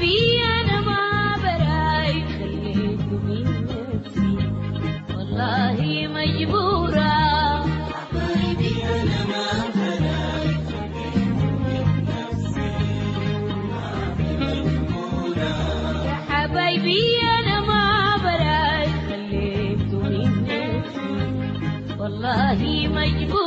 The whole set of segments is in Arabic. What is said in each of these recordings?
في والله حبايبي أنا مجبورة. يا حبايبي أنا والله مجبورة.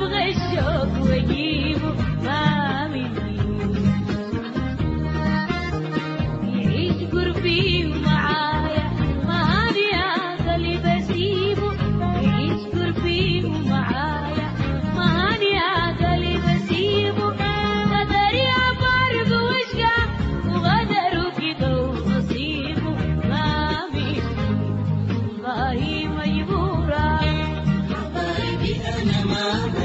أبغى الشوق واجيبه ما مني. يعيش قربي ومعايا ما هذي اللي بسيبه. يعيش قربي ومعايا ما هذي اللي بسيبه. قدري عبر بوشقه وغدره كده ونصيبه ما مني. والله مجبورة. حبايبي أنا ما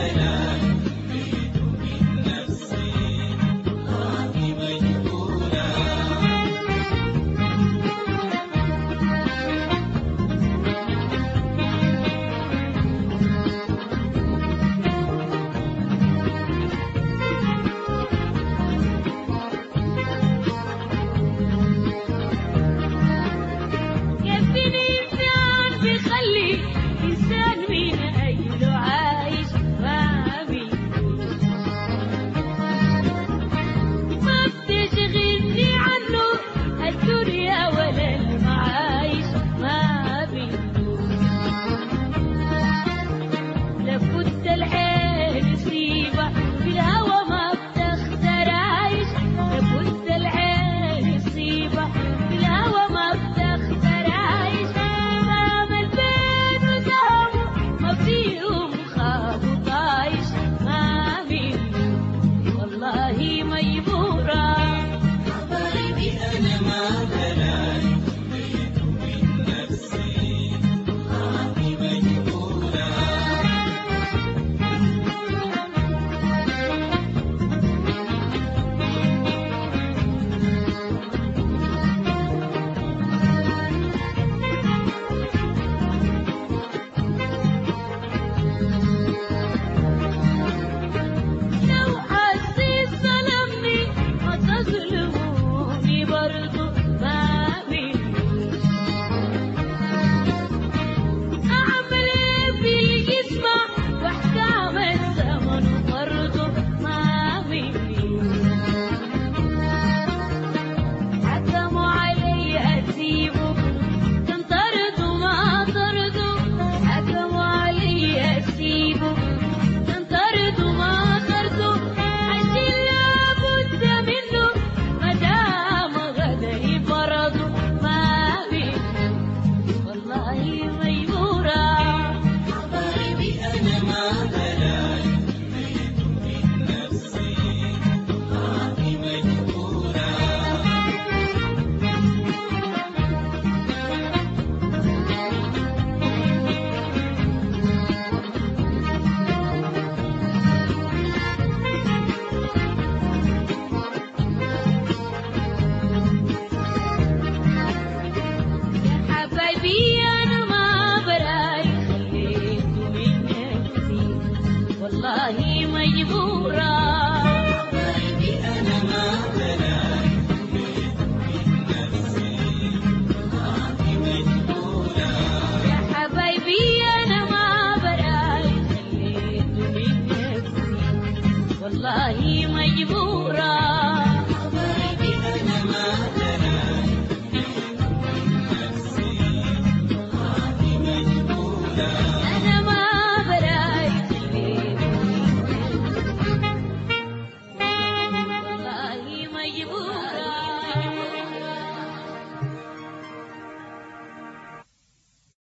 Nura.